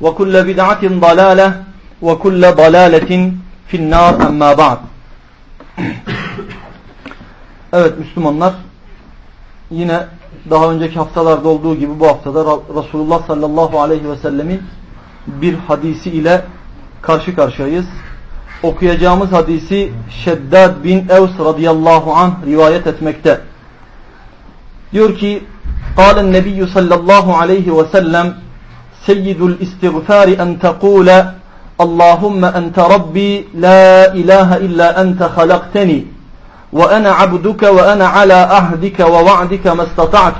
وكل بدعة ضلالة وكل ضلالة في النار أما بعد Evet Müslümanlar yine daha önceki haftalarda olduğu gibi bu haftada Resulullah sallallahu aleyhi ve sellemin bir hadisi ile karşı karşıyayız. Okuyacağımız hadisi Şeddad bin Evs radıyallahu anh rivayet etmekte. Diyor ki قال النبي صلى الله عليه وسلم سيد الاستغفار أن تقول اللهم أنت ربي لا إله إلا أنت خلقتني وأنا عبدك وأنا على عهدك ووعدك ما استطعت.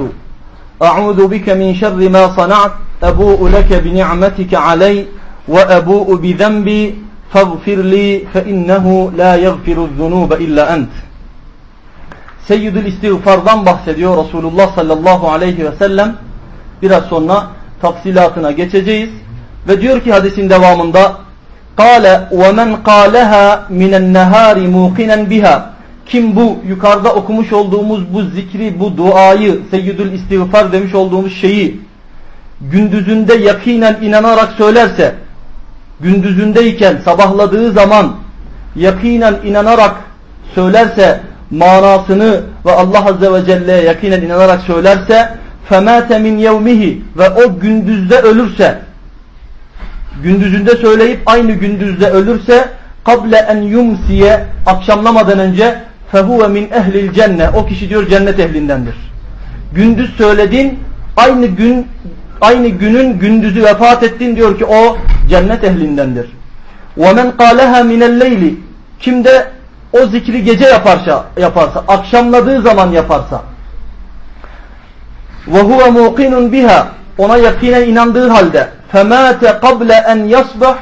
أعوذ بك من شر ما صنعت. أبوء لك بنعمتك علي وأبوء بذنبي. فاغفر لي فإنه لا يغفر الذنوب إلا أنت. Seyyidül İstiğfar'dan bahsediyor Resulullah sallallahu aleyhi ve sellem. Biraz sonra tafsilatına geçeceğiz. Ve diyor ki hadisin devamında Kale ve men kaleha minen nehari muqinen biha. Kim bu yukarıda okumuş olduğumuz bu zikri, bu duayı, seyyidül istiğfar demiş olduğumuz şeyi gündüzünde yakinen inanarak söylerse, gündüzündeyken sabahladığı zaman yakinen inanarak söylerse, manasını ve Allah Azze ve Celle'ye yakinen inanarak söylerse femate min yevmihi ve o gündüzde ölürse gündüzünde söyleyip aynı gündüzde ölürse kable en yumsiye akşamlamadan önce fehuve min ehlil cenne o kişi diyor cennet ehlindendir. Gündüz söyledin aynı gün aynı günün gündüzü vefat ettin diyor ki o cennet ehlindendir. Men qalaha minel leyli kim de o zikri gece yaparsa yaparsa akşamladığı zaman yaparsa ve huve muqinun biha ona yakinen inandığı halde femate kable en yasbah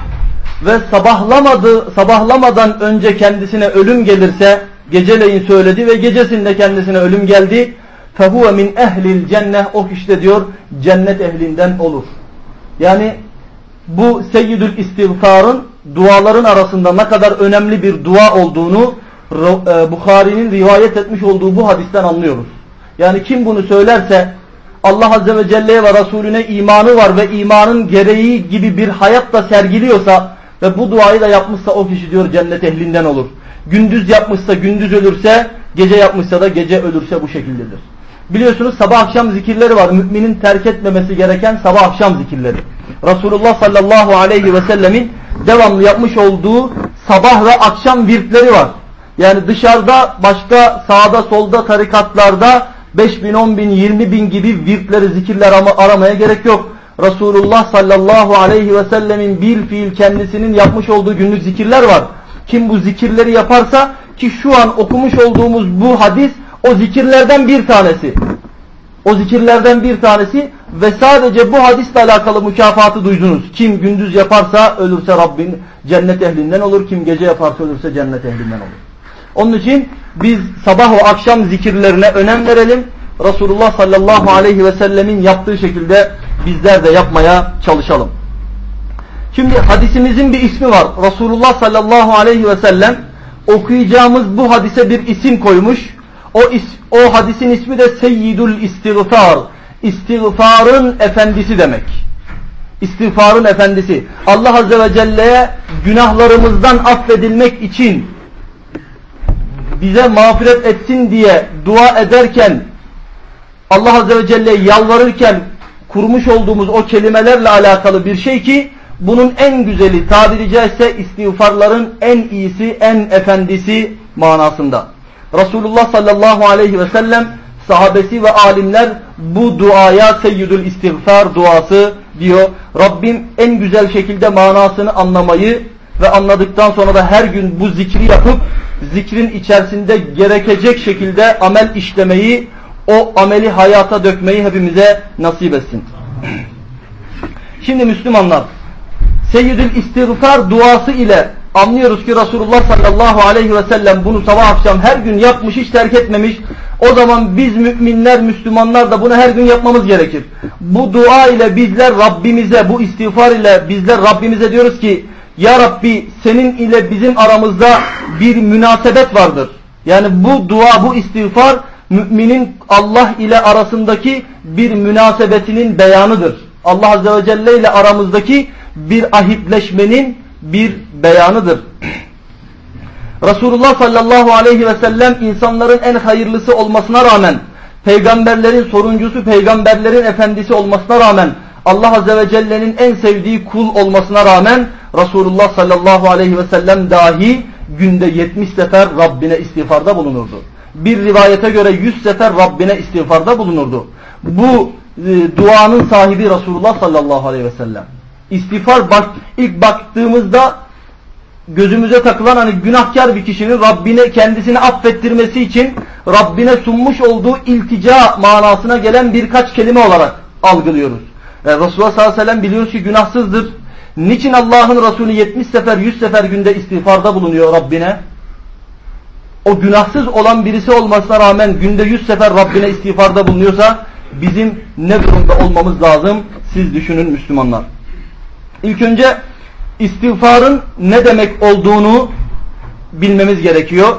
ve sabahlamadı sabahlamadan önce kendisine ölüm gelirse geceleyin söyledi ve gecesinde kendisine ölüm geldi fehuve min ehlil cenneh o kişi diyor cennet ehlinden olur. Yani bu seyyidül istiğfarın duaların arasında ne kadar önemli bir dua olduğunu Bukhari'nin rivayet etmiş olduğu bu hadisten anlıyoruz. Yani kim bunu söylerse Allah Azze ve Celle'ye ve Resulüne imanı var ve imanın gereği gibi bir hayat da sergiliyorsa ve bu duayı da yapmışsa o kişi diyor cennet ehlinden olur. Gündüz yapmışsa gündüz ölürse, gece yapmışsa da gece ölürse bu şekildedir. Biliyorsunuz sabah akşam zikirleri var. Müminin terk etmemesi gereken sabah akşam zikirleri. Resulullah sallallahu aleyhi ve sellemin devamlı yapmış olduğu sabah ve akşam virtleri var. Yani dışarıda başka sağda solda tarikatlarda 5 bin, 10 bin, 20 bin gibi virtleri, zikirler aramaya gerek yok. Resulullah sallallahu aleyhi ve sellemin bir fiil kendisinin yapmış olduğu günlük zikirler var. Kim bu zikirleri yaparsa ki şu an okumuş olduğumuz bu hadis o zikirlerden bir tanesi. O zikirlerden bir tanesi ve sadece bu hadisle alakalı mükafatı duydunuz. Kim gündüz yaparsa ölürse Rabbin cennet ehlinden olur. Kim gece yaparsa ölürse cennet ehlinden olur. Onun için biz sabah ve akşam zikirlerine önem verelim. Resulullah sallallahu aleyhi ve sellemin yaptığı şekilde bizler de yapmaya çalışalım. Şimdi hadisimizin bir ismi var. Resulullah sallallahu aleyhi ve sellem okuyacağımız bu hadise bir isim koymuş. O, is, o hadisin ismi de Seyyidül İstiğfar. İstiğfarın efendisi demek. İstiğfarın efendisi. Allah Azze ve Celle'ye günahlarımızdan affedilmek için bize mağfiret etsin diye dua ederken Allah Azze ve Celle'ye yalvarırken kurmuş olduğumuz o kelimelerle alakalı bir şey ki bunun en güzeli tabiri caizse istiğfarların en iyisi, en efendisi manasında. Resulullah sallallahu aleyhi ve sellem sahabesi ve alimler bu duaya seyyidül istiğfar duası diyor. Rabbim en güzel şekilde manasını anlamayı ve anladıktan sonra da her gün bu zikri yapıp zikrin içerisinde gerekecek şekilde amel işlemeyi, o ameli hayata dökmeyi hepimize nasip etsin. Şimdi Müslümanlar Seyyidül İstiğfar duası ile anlıyoruz ki Resulullah sallallahu aleyhi ve sellem bunu sabah akşam her gün yapmış hiç terk etmemiş. O zaman biz müminler, Müslümanlar da bunu her gün yapmamız gerekir. Bu dua ile bizler Rabbimize, bu istiğfar ile bizler Rabbimize diyoruz ki Ya Rabbi senin ile bizim aramızda bir münasebet vardır. Yani bu dua, bu istiğfar müminin Allah ile arasındaki bir münasebetinin beyanıdır. Allah Azze ve Celle ile aramızdaki bir ahitleşmenin bir beyanıdır. Resulullah sallallahu aleyhi ve sellem insanların en hayırlısı olmasına rağmen, peygamberlerin soruncusu, peygamberlerin efendisi olmasına rağmen, Allah Azze ve Celle'nin en sevdiği kul olmasına rağmen Resulullah sallallahu aleyhi ve sellem dahi günde 70 sefer Rabbine istiğfarda bulunurdu. Bir rivayete göre 100 sefer Rabbine istiğfarda bulunurdu. Bu e, duanın sahibi Resulullah sallallahu aleyhi ve sellem. İstiğfar bak, ilk baktığımızda gözümüze takılan hani günahkar bir kişinin Rabbine kendisini affettirmesi için Rabbine sunmuş olduğu iltica manasına gelen birkaç kelime olarak algılıyoruz. Resulullah sallallahu aleyhi ve sellem biliyoruz ki günahsızdır. Niçin Allah'ın Resulü 70 sefer 100 sefer günde istiğfarda bulunuyor Rabbine? O günahsız olan birisi olmasına rağmen günde 100 sefer Rabbine istiğfarda bulunuyorsa bizim ne durumda olmamız lazım? Siz düşünün Müslümanlar. İlk önce istiğfarın ne demek olduğunu bilmemiz gerekiyor.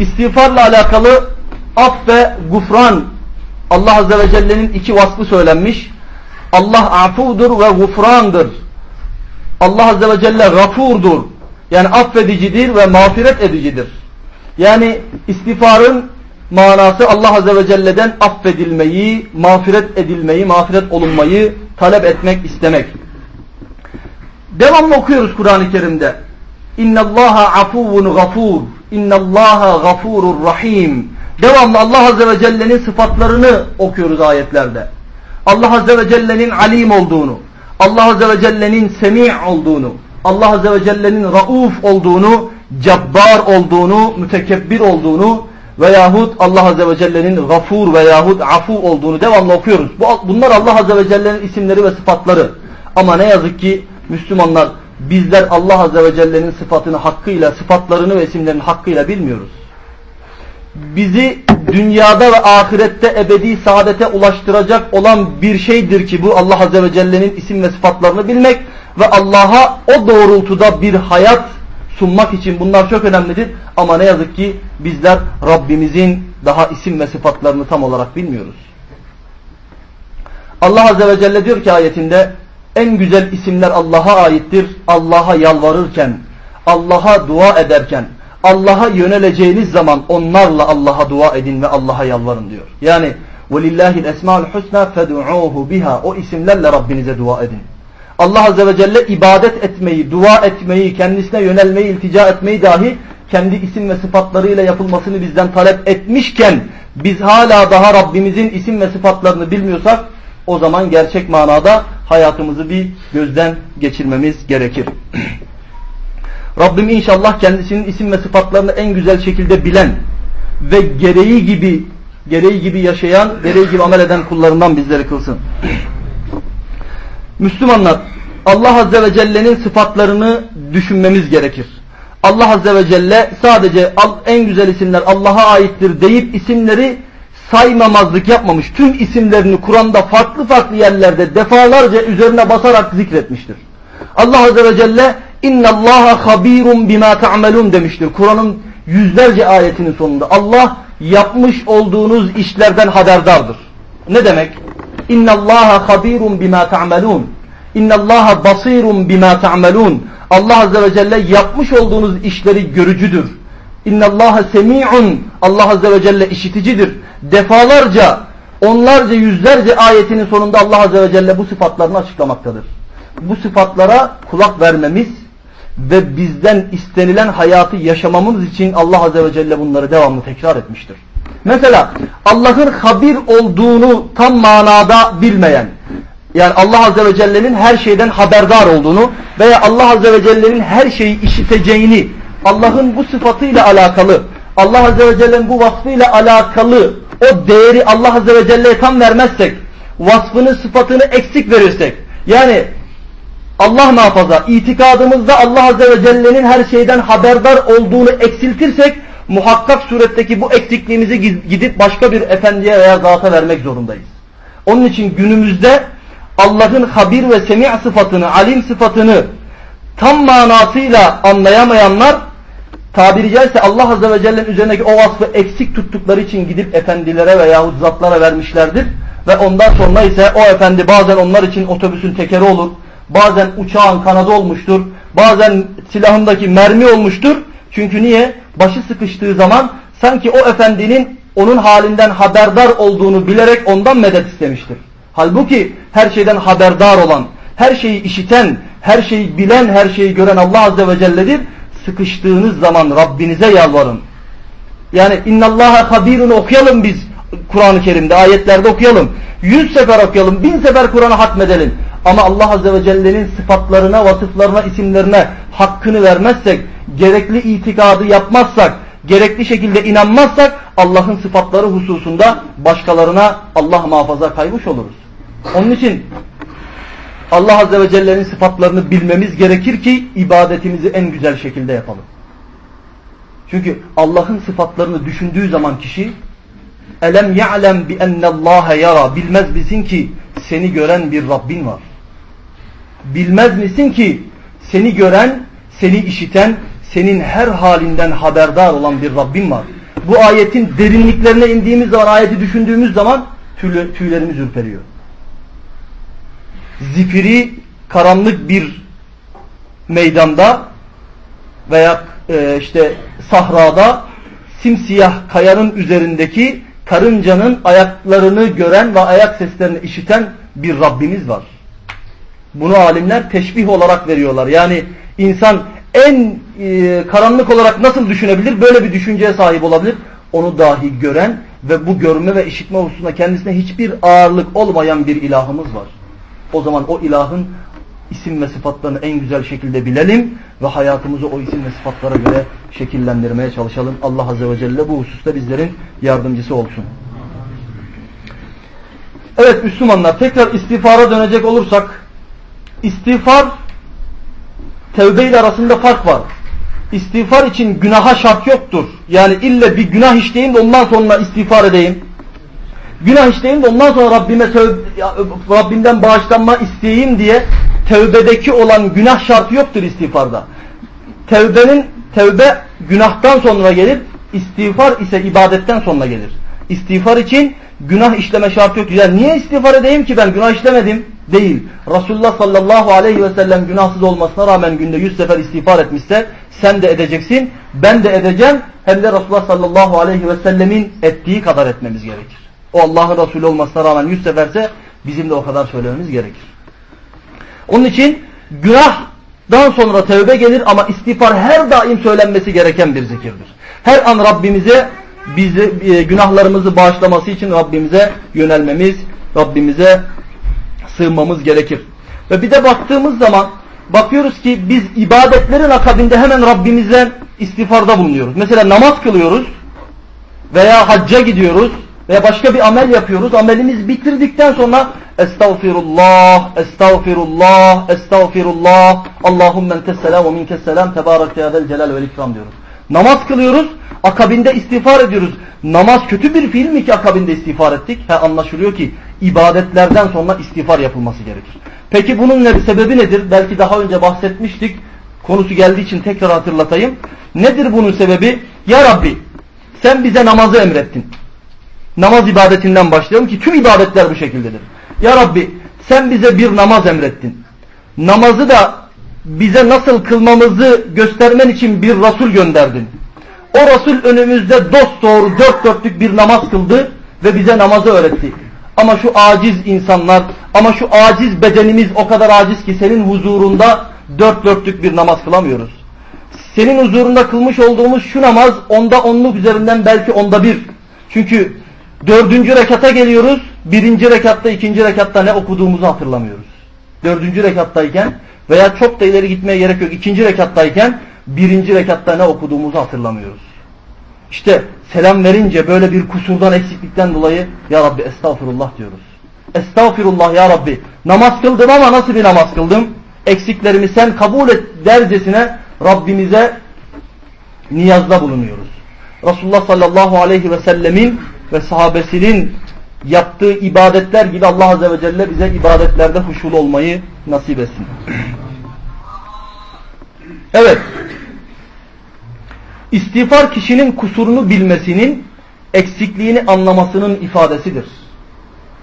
İstiğfarla alakalı af ve gufran Allah Azze ve Celle'nin iki vasfı söylenmiş. Allah afudur ve gufrandır. Allah Azze ve Celle gafurdur. Yani affedicidir ve mağfiret edicidir. Yani istiğfarın manası Allah Azze ve Celle'den affedilmeyi, mağfiret edilmeyi, mağfiret olunmayı talep etmek, istemek. Devamlı okuyoruz Kur'an-ı Kerim'de. İnna Allaha afuvun gafur. İnna Allaha gafurur rahim. Devamlı Allah Azze ve Celle'nin sıfatlarını okuyoruz ayetlerde. Allah Azze ve Celle'nin alim olduğunu, Allah Azze ve Celle'nin semi' olduğunu, Allah Azze ve Celle'nin rauf olduğunu, cabbar olduğunu, mütekebbir olduğunu veyahut Allah Azze ve Celle'nin gafur veyahut afu olduğunu devamlı okuyoruz. Bunlar Allah Azze ve Celle'nin isimleri ve sıfatları. Ama ne yazık ki Müslümanlar bizler Allah Azze ve Celle'nin sıfatını hakkıyla, sıfatlarını ve isimlerini hakkıyla bilmiyoruz. Bizi dünyada ve ahirette ebedi saadete ulaştıracak olan bir şeydir ki bu Allah Azze ve Celle'nin isim ve sıfatlarını bilmek ve Allah'a o doğrultuda bir hayat sunmak için bunlar çok önemlidir. Ama ne yazık ki bizler Rabbimizin daha isim ve sıfatlarını tam olarak bilmiyoruz. Allah Azze ve Celle diyor ki ayetinde en güzel isimler Allah'a aittir. Allah'a yalvarırken, Allah'a dua ederken, Allah'a yöneleceğiniz zaman onlarla Allah'a dua edin ve Allah'a yalvarın diyor. Yani وَلِلَّهِ الْاَسْمَاءُ الْحُسْنَى فَدُعُوهُ biha O isimlerle Rabbinize dua edin. Allah Azze ve Celle ibadet etmeyi, dua etmeyi, kendisine yönelmeyi, iltica etmeyi dahi kendi isim ve sıfatlarıyla yapılmasını bizden talep etmişken biz hala daha Rabbimizin isim ve sıfatlarını bilmiyorsak o zaman gerçek manada hayatımızı bir gözden geçirmemiz gerekir. Rabbim inşallah kendisinin isim ve sıfatlarını en güzel şekilde bilen ve gereği gibi gereği gibi yaşayan, gereği gibi amel eden kullarından bizleri kılsın. Müslümanlar Allah Azze ve Celle'nin sıfatlarını düşünmemiz gerekir. Allah Azze ve Celle sadece en güzel isimler Allah'a aittir deyip isimleri saymamazlık yapmamış. Tüm isimlerini Kur'an'da farklı farklı yerlerde defalarca üzerine basarak zikretmiştir. Allah Azze ve Celle İnna Allaha habirun bima ta'malun demiştir. Kur'an'ın yüzlerce ayetinin sonunda Allah yapmış olduğunuz işlerden haberdardır. Ne demek? İnna Allaha habirun bima ta'malun. İnna Allaha basirun bima ta'malun. Allah azze ve celle yapmış olduğunuz işleri görücüdür. İnna Allaha semi'un. Allah azze ve celle işiticidir. Defalarca, onlarca, yüzlerce ayetinin sonunda Allah azze ve celle bu sıfatlarını açıklamaktadır. Bu sıfatlara kulak vermemiz ve bizden istenilen hayatı yaşamamız için Allah Azze ve Celle bunları devamlı tekrar etmiştir. Mesela Allah'ın habir olduğunu tam manada bilmeyen, yani Allah Azze ve Celle'nin her şeyden haberdar olduğunu veya Allah Azze ve Celle'nin her şeyi işiteceğini, Allah'ın bu sıfatıyla alakalı, Allah Azze ve Celle'nin bu vasfıyla alakalı o değeri Allah Azze ve Celle'ye tam vermezsek, vasfını, sıfatını eksik verirsek, yani Allah muhafaza itikadımızda Allah Azze ve Celle'nin her şeyden haberdar olduğunu eksiltirsek muhakkak suretteki bu eksikliğimizi gidip başka bir efendiye veya zata vermek zorundayız. Onun için günümüzde Allah'ın habir ve semi' sıfatını, alim sıfatını tam manasıyla anlayamayanlar tabiri caizse Allah Azze ve Celle'nin üzerindeki o vasfı eksik tuttukları için gidip efendilere veya zatlara vermişlerdir. Ve ondan sonra ise o efendi bazen onlar için otobüsün tekeri olur Bazen uçağın kanadı olmuştur. Bazen silahındaki mermi olmuştur. Çünkü niye? Başı sıkıştığı zaman sanki o efendinin onun halinden haberdar olduğunu bilerek ondan medet istemiştir. Halbuki her şeyden haberdar olan, her şeyi işiten, her şeyi bilen, her şeyi gören Allah Azze ve Celle'dir. Sıkıştığınız zaman Rabbinize yalvarın. Yani innallaha habirun okuyalım biz Kur'an-ı Kerim'de, ayetlerde okuyalım. Yüz sefer okuyalım, bin sefer Kur'an'ı hatmedelim. Ama Allah Azze ve Celle'nin sıfatlarına, vasıflarına, isimlerine hakkını vermezsek, gerekli itikadı yapmazsak, gerekli şekilde inanmazsak Allah'ın sıfatları hususunda başkalarına Allah muhafaza kaymış oluruz. Onun için Allah Azze ve Celle'nin sıfatlarını bilmemiz gerekir ki ibadetimizi en güzel şekilde yapalım. Çünkü Allah'ın sıfatlarını düşündüğü zaman kişi elem ya'lem bi ennallaha yara bilmez bilsin ki seni gören bir Rabbin var. Bilmez misin ki seni gören, seni işiten, senin her halinden haberdar olan bir Rabbin var. Bu ayetin derinliklerine indiğimiz zaman, ayeti düşündüğümüz zaman tüylerimiz ürperiyor. Zifiri karanlık bir meydanda veya e, işte sahrada simsiyah kayanın üzerindeki karıncanın ayaklarını gören ve ayak seslerini işiten bir Rabbimiz var. Bunu alimler teşbih olarak veriyorlar. Yani insan en e, karanlık olarak nasıl düşünebilir? Böyle bir düşünceye sahip olabilir. Onu dahi gören ve bu görme ve işitme hususunda kendisine hiçbir ağırlık olmayan bir ilahımız var. O zaman o ilahın isim ve sıfatlarını en güzel şekilde bilelim ve hayatımızı o isim ve sıfatlara göre şekillendirmeye çalışalım. Allah Azze ve Celle bu hususta bizlerin yardımcısı olsun. Evet Müslümanlar tekrar istiğfara dönecek olursak İstiğfar tevbe ile arasında fark var. İstiğfar için günaha şart yoktur. Yani ille bir günah işleyeyim de ondan sonra istiğfar edeyim. Günah işleyeyim de ondan sonra Rabbime Rabbimden bağışlanma isteyeyim diye tevbedeki olan günah şartı yoktur istiğfarda. Tevbenin tevbe günahtan sonra gelir, istiğfar ise ibadetten sonra gelir. İstiğfar için günah işleme şartı yok. Yani niye istiğfar edeyim ki ben günah işlemedim? Değil. Resulullah sallallahu aleyhi ve sellem günahsız olmasına rağmen günde yüz sefer istiğfar etmişse sen de edeceksin, ben de edeceğim. Hem de Resulullah sallallahu aleyhi ve sellemin ettiği kadar etmemiz gerekir. O Allah'ın Resulü olmasına rağmen yüz seferse bizim de o kadar söylememiz gerekir. Onun için günahdan sonra tevbe gelir ama istiğfar her daim söylenmesi gereken bir zikirdir. Her an Rabbimize bizi e, günahlarımızı bağışlaması için Rabbimize yönelmemiz, Rabbimize sığınmamız gerekir. Ve bir de baktığımız zaman bakıyoruz ki biz ibadetlerin akabinde hemen Rabbimize istiğfarda bulunuyoruz. Mesela namaz kılıyoruz veya hacca gidiyoruz veya başka bir amel yapıyoruz. Amelimiz bitirdikten sonra Estağfirullah, Estağfirullah, Estağfirullah, Allahümme entes ve minkes selam, tebarek ya celal ve ikram diyoruz. Namaz kılıyoruz, akabinde istiğfar ediyoruz. Namaz kötü bir fiil mi ki akabinde istiğfar ettik? He, anlaşılıyor ki ibadetlerden sonra istiğfar yapılması gerekir. Peki bunun ne, sebebi nedir? Belki daha önce bahsetmiştik. konusu geldiği için tekrar hatırlatayım. Nedir bunun sebebi? Ya Rabbi sen bize namazı emrettin. Namaz ibadetinden başlayalım ki tüm ibadetler bu şekildedir. Ya Rabbi sen bize bir namaz emrettin. Namazı da bize nasıl kılmamızı göstermen için bir Resul gönderdin. O Resul önümüzde dost doğru dört dörtlük bir namaz kıldı ve bize namazı öğretti. Ama şu aciz insanlar, ama şu aciz bedenimiz o kadar aciz ki senin huzurunda dört dörtlük bir namaz kılamıyoruz. Senin huzurunda kılmış olduğumuz şu namaz onda onluk üzerinden belki onda bir. Çünkü dördüncü rekata geliyoruz, birinci rekatta, ikinci rekatta ne okuduğumuzu hatırlamıyoruz. Dördüncü rekattayken veya çok da ileri gitmeye gerek yok. ikinci rekattayken birinci rekatta ne okuduğumuzu hatırlamıyoruz. İşte selam verince böyle bir kusurdan eksiklikten dolayı Ya Rabbi estağfurullah diyoruz. Estağfurullah Ya Rabbi namaz kıldım ama nasıl bir namaz kıldım? Eksiklerimi sen kabul et dercesine Rabbimize niyazda bulunuyoruz. Resulullah sallallahu aleyhi ve sellemin ve sahabesinin yaptığı ibadetler gibi Allah azze ve celle bize ibadetlerde huşulu olmayı nasip etsin. Evet. İstiğfar kişinin kusurunu bilmesinin, eksikliğini anlamasının ifadesidir.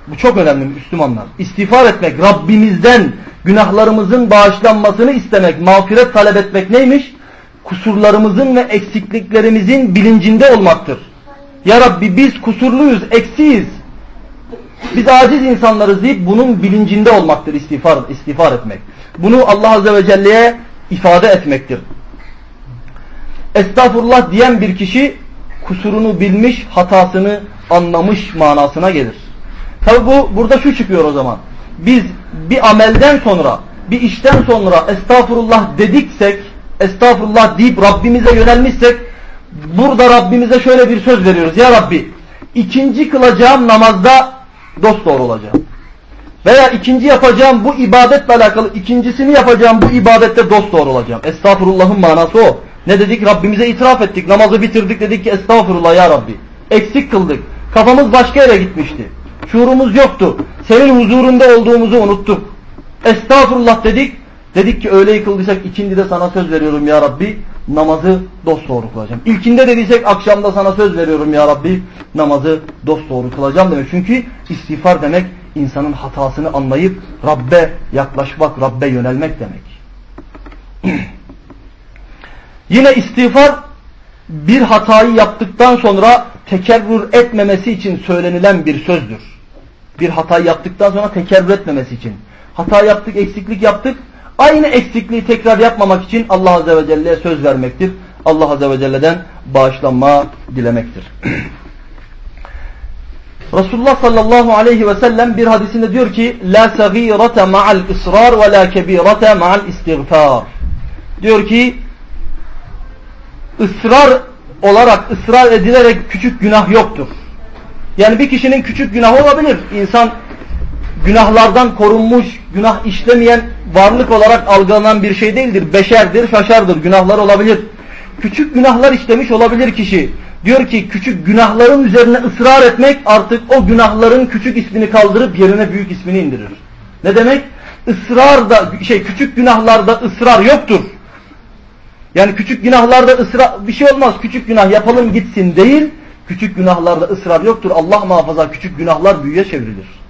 Bu çok önemli Müslümanlar. İstiğfar etmek, Rabbimizden günahlarımızın bağışlanmasını istemek, mağfiret talep etmek neymiş? Kusurlarımızın ve eksikliklerimizin bilincinde olmaktır. Ya Rabbi biz kusurluyuz, eksiyiz. Biz aciz insanlarız deyip bunun bilincinde olmaktır istiğfar, istiğfar etmek. Bunu Allah Azze ve Celle'ye ifade etmektir. Estağfurullah diyen bir kişi kusurunu bilmiş, hatasını anlamış manasına gelir. Tabi bu burada şu çıkıyor o zaman. Biz bir amelden sonra, bir işten sonra estağfurullah dediksek, estağfurullah deyip Rabbimize yönelmişsek, burada Rabbimize şöyle bir söz veriyoruz. Ya Rabbi, ikinci kılacağım namazda dost doğru olacağım. Veya ikinci yapacağım bu ibadetle alakalı ikincisini yapacağım bu ibadette dost doğru olacağım. Estağfurullah'ın manası o. Ne dedik? Rabbimize itiraf ettik. Namazı bitirdik dedik ki estağfurullah ya Rabbi. Eksik kıldık. Kafamız başka yere gitmişti. Şuurumuz yoktu. Senin huzurunda olduğumuzu unuttuk. Estağfurullah dedik. Dedik ki öyle yıkıldıysak ikindi de sana söz veriyorum ya Rabbi. Namazı dost doğru kılacağım. İlkinde dediysek akşamda sana söz veriyorum ya Rabbi. Namazı dost doğru kılacağım demek. Çünkü istiğfar demek insanın hatasını anlayıp Rabbe yaklaşmak, Rabbe yönelmek demek. Yine istiğfar bir hatayı yaptıktan sonra tekerrür etmemesi için söylenilen bir sözdür. Bir hatayı yaptıktan sonra tekerrür etmemesi için. Hata yaptık, eksiklik yaptık. Aynı eksikliği tekrar yapmamak için Allah Azze ve Celle'ye söz vermektir. Allah Azze ve Celle'den bağışlanma dilemektir. Resulullah sallallahu aleyhi ve sellem bir hadisinde diyor ki La sagirete ma'al ısrar ve la kebirete ma'al istiğfar. Diyor ki ısrar olarak ısrar edilerek küçük günah yoktur. Yani bir kişinin küçük günahı olabilir. İnsan günahlardan korunmuş, günah işlemeyen varlık olarak algılanan bir şey değildir. Beşerdir, şaşardır, günahlar olabilir. Küçük günahlar işlemiş olabilir kişi. Diyor ki küçük günahların üzerine ısrar etmek artık o günahların küçük ismini kaldırıp yerine büyük ismini indirir. Ne demek? Israr da şey küçük günahlarda ısrar yoktur. Yani küçük günahlarda ısrar bir şey olmaz. Küçük günah yapalım gitsin değil. Küçük günahlarda ısrar yoktur. Allah muhafaza küçük günahlar büyüye çevrilir.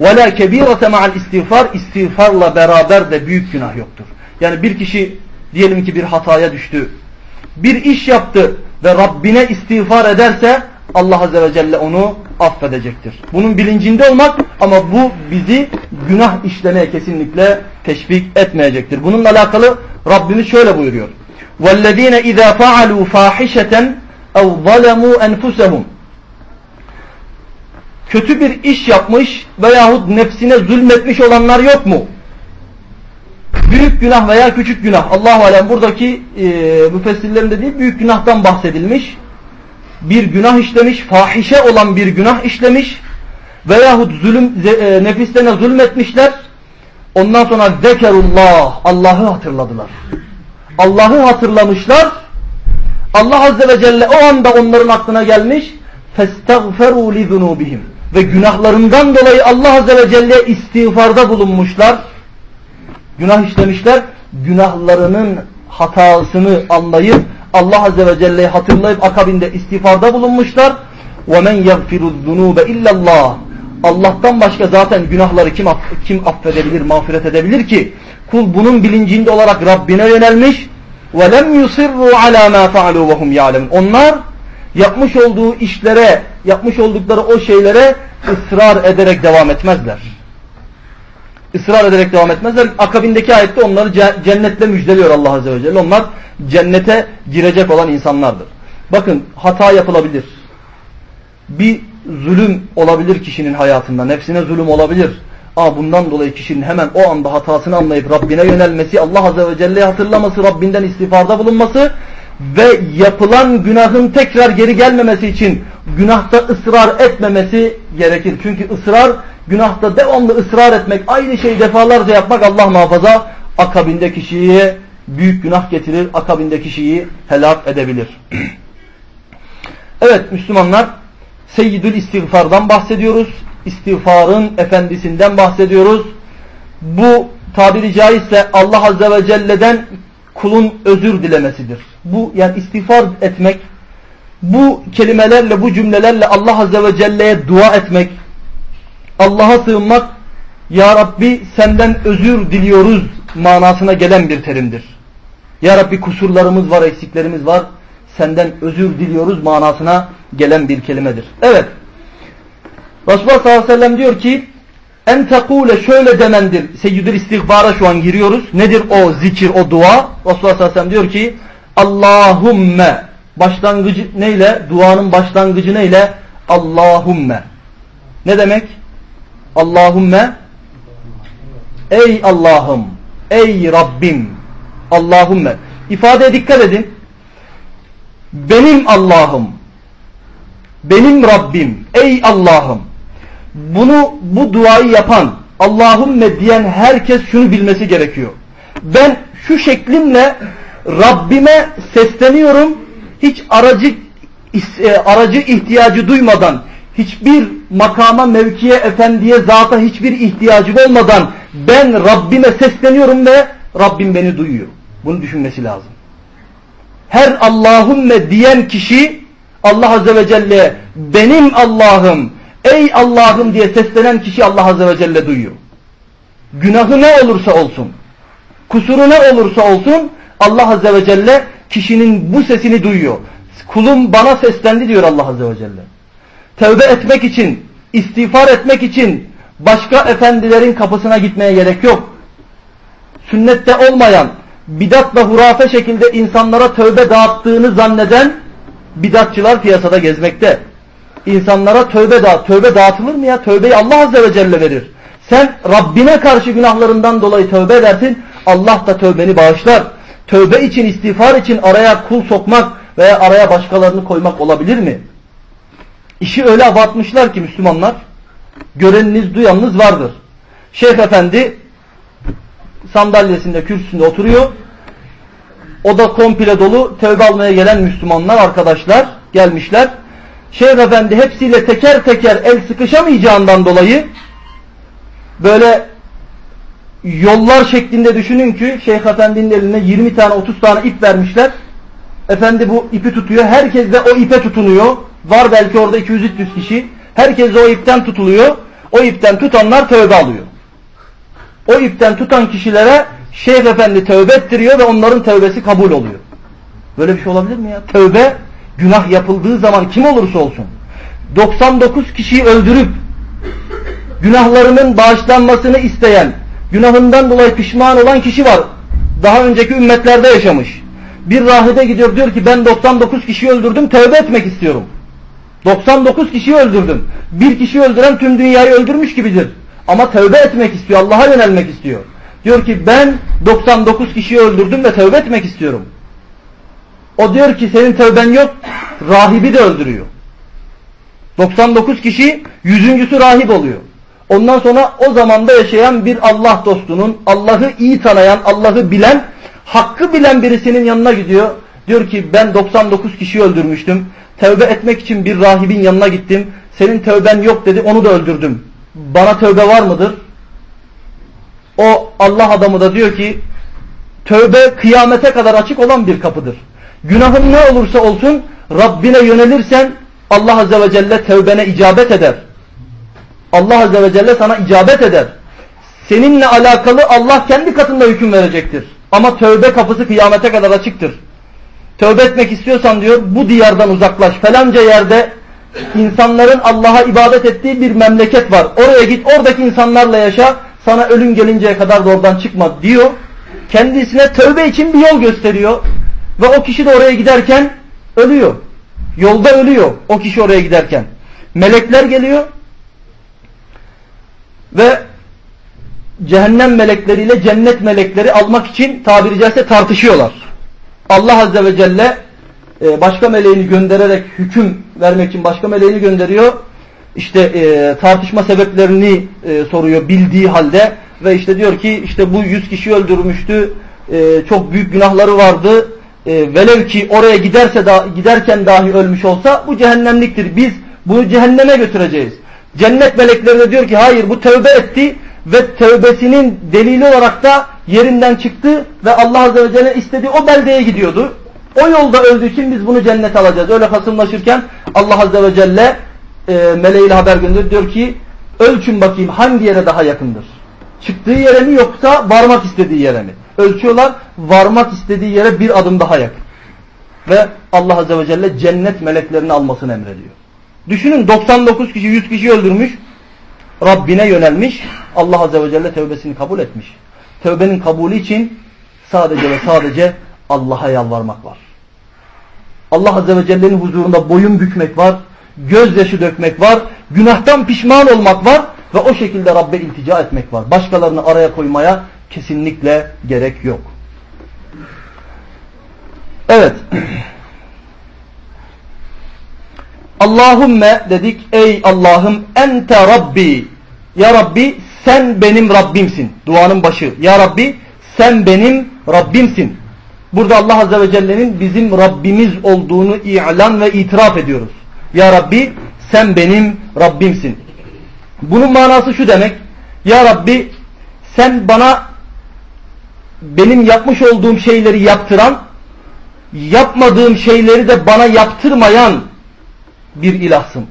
وَلَا كَب۪يرَةَ مَعَ istiğfar istiğfarla beraber de büyük günah yoktur. Yani bir kişi diyelim ki bir hataya düştü. Bir iş yaptı ve Rabbine istiğfar ederse Allah Azze ve Celle onu affedecektir. Bunun bilincinde olmak ama bu bizi günah işlemeye kesinlikle teşvik etmeyecektir. Bununla alakalı Rabbimiz şöyle buyuruyor. وَالَّذ۪ينَ اِذَا فَعَلُوا فَاحِشَةً اَوْ ظَلَمُوا اَنْفُسَهُمْ Kötü bir iş yapmış veyahut nefsine zulmetmiş olanlar yok mu? Büyük günah veya küçük günah. Allahu alem buradaki e, müfessirlerin dediği büyük günahtan bahsedilmiş. Bir günah işlemiş, fahişe olan bir günah işlemiş veyahut zulüm e, nefislerine zulmetmişler. Ondan sonra zekerullah, Allah'ı hatırladılar. Allah'ı hatırlamışlar. Allah Azze ve Celle o anda onların aklına gelmiş. فَاسْتَغْفَرُوا لِذُنُوبِهِمْ Ve günahlarından dolayı Allah Azze ve Celle istiğfarda bulunmuşlar. Günah işlemişler günahlarının hatasını anlayıp Allah Azze ve Celle'yi hatırlayıp akabinde istiğfarda bulunmuşlar. وَمَنْ يَغْفِرُ الذُّنُوبَ اِلَّا اللّٰهِ Allah'tan başka zaten günahları kim, aff kim affedebilir, mağfiret edebilir ki? Kul bunun bilincinde olarak Rabbine yönelmiş. وَلَمْ يُصِرُّوا عَلَى مَا فَعَلُوا وَهُمْ يَعْلَمُونَ Onlar yapmış olduğu işlere, yapmış oldukları o şeylere ısrar ederek devam etmezler. Israr ederek devam etmezler. Akabindeki ayette onları cennetle müjdeliyor Allah Azze ve Celle. Onlar cennete girecek olan insanlardır. Bakın hata yapılabilir. Bir zulüm olabilir kişinin hayatında. Nefsine zulüm olabilir. Aa, bundan dolayı kişinin hemen o anda hatasını anlayıp Rabbine yönelmesi, Allah Azze ve Celle'yi hatırlaması, Rabbinden istiğfarda bulunması ve yapılan günahın tekrar geri gelmemesi için günahta ısrar etmemesi gerekir. Çünkü ısrar, günahta devamlı ısrar etmek, aynı şeyi defalarca yapmak Allah muhafaza akabinde kişiye büyük günah getirir, akabinde kişiyi helak edebilir. evet Müslümanlar, Seyyidül İstiğfar'dan bahsediyoruz. İstiğfarın efendisinden bahsediyoruz. Bu tabiri caizse Allah Azze ve Celle'den kulun özür dilemesidir. Bu yani istiğfar etmek, bu kelimelerle, bu cümlelerle Allah Azze ve Celle'ye dua etmek, Allah'a sığınmak, Ya Rabbi senden özür diliyoruz manasına gelen bir terimdir. Ya Rabbi kusurlarımız var, eksiklerimiz var, senden özür diliyoruz manasına gelen bir kelimedir. Evet, Resulullah sallallahu aleyhi ve sellem diyor ki, en tekule şöyle demendir. Seyyidül istiğfara şu an giriyoruz. Nedir o zikir, o dua? Resulullah sallallahu aleyhi ve sellem diyor ki Allahumme başlangıcı neyle? Duanın başlangıcı neyle? Allahumme. Ne demek? Allahumme Ey Allah'ım, ey Rabbim, Allahumme. İfadeye dikkat edin. Benim Allah'ım, benim Rabbim, ey Allah'ım. Bunu bu duayı yapan Allahümme diyen herkes şunu bilmesi gerekiyor. Ben şu şeklimle Rabbime sesleniyorum. Hiç aracı e, aracı ihtiyacı duymadan, hiçbir makama, mevkiye, efendiye, zata hiçbir ihtiyacım olmadan ben Rabbime sesleniyorum ve Rabbim beni duyuyor. Bunu düşünmesi lazım. Her Allahümme diyen kişi Allah Azze ve Celle benim Allah'ım, Ey Allah'ım diye seslenen kişi Allah Azze ve Celle duyuyor. Günahı ne olursa olsun, kusuru ne olursa olsun Allah Azze ve Celle kişinin bu sesini duyuyor. Kulum bana seslendi diyor Allah Azze ve Celle. Tevbe etmek için, istiğfar etmek için başka efendilerin kapısına gitmeye gerek yok. Sünnette olmayan, bidat ve hurafe şekilde insanlara tövbe dağıttığını zanneden bidatçılar piyasada gezmekte. İnsanlara tövbe dağıt. Tövbe dağıtılır mı ya? Tövbeyi Allah Azze ve Celle verir. Sen Rabbine karşı günahlarından dolayı tövbe edersin. Allah da tövbeni bağışlar. Tövbe için, istiğfar için araya kul sokmak veya araya başkalarını koymak olabilir mi? İşi öyle abartmışlar ki Müslümanlar. Göreniniz, duyanınız vardır. Şeyh Efendi sandalyesinde, kürsüsünde oturuyor. O da komple dolu tövbe almaya gelen Müslümanlar, arkadaşlar gelmişler. Şeyh Efendi hepsiyle teker teker el sıkışamayacağından dolayı böyle yollar şeklinde düşünün ki Şeyh Efendi'nin eline 20 tane 30 tane ip vermişler. Efendi bu ipi tutuyor. Herkes de o ipe tutunuyor. Var belki orada 200-300 kişi. Herkes de o ipten tutuluyor. O ipten tutanlar tövbe alıyor. O ipten tutan kişilere Şeyh Efendi tövbe ettiriyor ve onların tövbesi kabul oluyor. Böyle bir şey olabilir mi ya? Tövbe günah yapıldığı zaman kim olursa olsun 99 kişiyi öldürüp günahlarının bağışlanmasını isteyen, günahından dolayı pişman olan kişi var. Daha önceki ümmetlerde yaşamış. Bir rahibe gidiyor diyor ki ben 99 kişiyi öldürdüm tövbe etmek istiyorum. 99 kişiyi öldürdüm. Bir kişi öldüren tüm dünyayı öldürmüş gibidir. Ama tövbe etmek istiyor. Allah'a yönelmek istiyor. Diyor ki ben 99 kişiyi öldürdüm ve tövbe etmek istiyorum. O diyor ki senin tövben yok. Rahibi de öldürüyor. 99 kişi yüzüncüsü rahip oluyor. Ondan sonra o zamanda yaşayan bir Allah dostunun, Allah'ı iyi tanıyan, Allah'ı bilen, hakkı bilen birisinin yanına gidiyor. Diyor ki ben 99 kişi öldürmüştüm. Tövbe etmek için bir rahibin yanına gittim. Senin tövben yok dedi onu da öldürdüm. Bana tövbe var mıdır? O Allah adamı da diyor ki Tövbe kıyamete kadar açık olan bir kapıdır. Günahın ne olursa olsun Rabbine yönelirsen Allah Azze ve Celle tövbene icabet eder. Allah Azze ve Celle sana icabet eder. Seninle alakalı Allah kendi katında hüküm verecektir. Ama tövbe kapısı kıyamete kadar açıktır. Tövbe etmek istiyorsan diyor bu diyardan uzaklaş. Falanca yerde insanların Allah'a ibadet ettiği bir memleket var. Oraya git oradaki insanlarla yaşa. Sana ölüm gelinceye kadar da oradan çıkma diyor. Kendisine tövbe için bir yol gösteriyor. Ve o kişi de oraya giderken ölüyor. Yolda ölüyor o kişi oraya giderken. Melekler geliyor ve cehennem melekleriyle cennet melekleri almak için tabiri caizse tartışıyorlar. Allah Azze ve Celle e, başka meleğini göndererek hüküm vermek için başka meleğini gönderiyor. İşte e, tartışma sebeplerini e, soruyor bildiği halde ve işte diyor ki işte bu yüz kişi öldürmüştü. E, çok büyük günahları vardı. E, velev ki oraya giderse da, giderken dahi ölmüş olsa bu cehennemliktir. Biz bunu cehenneme götüreceğiz. Cennet melekleri de diyor ki hayır bu tövbe etti ve tövbesinin delili olarak da yerinden çıktı ve Allah Azze ve Celle istediği o beldeye gidiyordu. O yolda öldüğü için biz bunu cennet alacağız. Öyle hasımlaşırken Allah Azze ve Celle e, meleğiyle haber gönderiyor. Diyor ki ölçün bakayım hangi yere daha yakındır. Çıktığı yere mi yoksa varmak istediği yere mi? Ölçüyorlar varmak istediği yere bir adım daha yakın. Ve Allah Azze ve Celle cennet meleklerini almasını emrediyor. Düşünün 99 kişi 100 kişi öldürmüş. Rabbine yönelmiş. Allah Azze ve Celle tövbesini kabul etmiş. Tövbenin kabulü için sadece ve sadece Allah'a yalvarmak var. Allah Azze ve Celle'nin huzurunda boyun bükmek var. Gözyaşı dökmek var. Günahtan pişman olmak var. Ve o şekilde Rabbe iltica etmek var. Başkalarını araya koymaya kesinlikle gerek yok. Evet. Allahümme dedik ey Allah'ım ente Rabbi. Ya Rabbi sen benim Rabbimsin. Duanın başı. Ya Rabbi sen benim Rabbimsin. Burada Allah Azze ve Celle'nin bizim Rabbimiz olduğunu ilan ve itiraf ediyoruz. Ya Rabbi sen benim Rabbimsin. Bunun manası şu demek. Ya Rabbi sen bana benim yapmış olduğum şeyleri yaptıran, yapmadığım şeyleri de bana yaptırmayan bir ilahsın.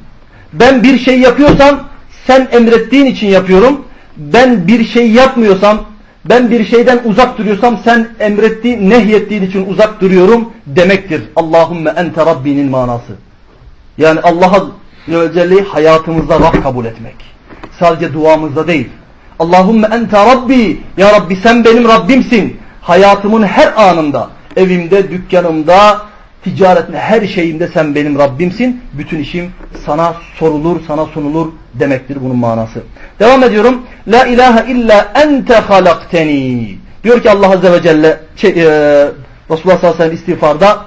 Ben bir şey yapıyorsam sen emrettiğin için yapıyorum. Ben bir şey yapmıyorsam, ben bir şeyden uzak duruyorsam sen emrettiğin, nehyettiğin için uzak duruyorum demektir. Allahümme ente Rabbinin manası. Yani Allah'a Celle'yi hayatımızda Rab kabul etmek. Sadece duamızda değil. Allahümme ente Rabbi. Ya Rabbi sen benim Rabbimsin. Hayatımın her anında, evimde, dükkanımda, ticaretimde, her şeyimde sen benim Rabbimsin. Bütün işim sana sorulur, sana sunulur demektir bunun manası. Devam ediyorum. La ilahe illa ente halakteni. Diyor ki Allah Azze ve Celle şey, e, Resulullah sallallahu aleyhi ve sellem istiğfarda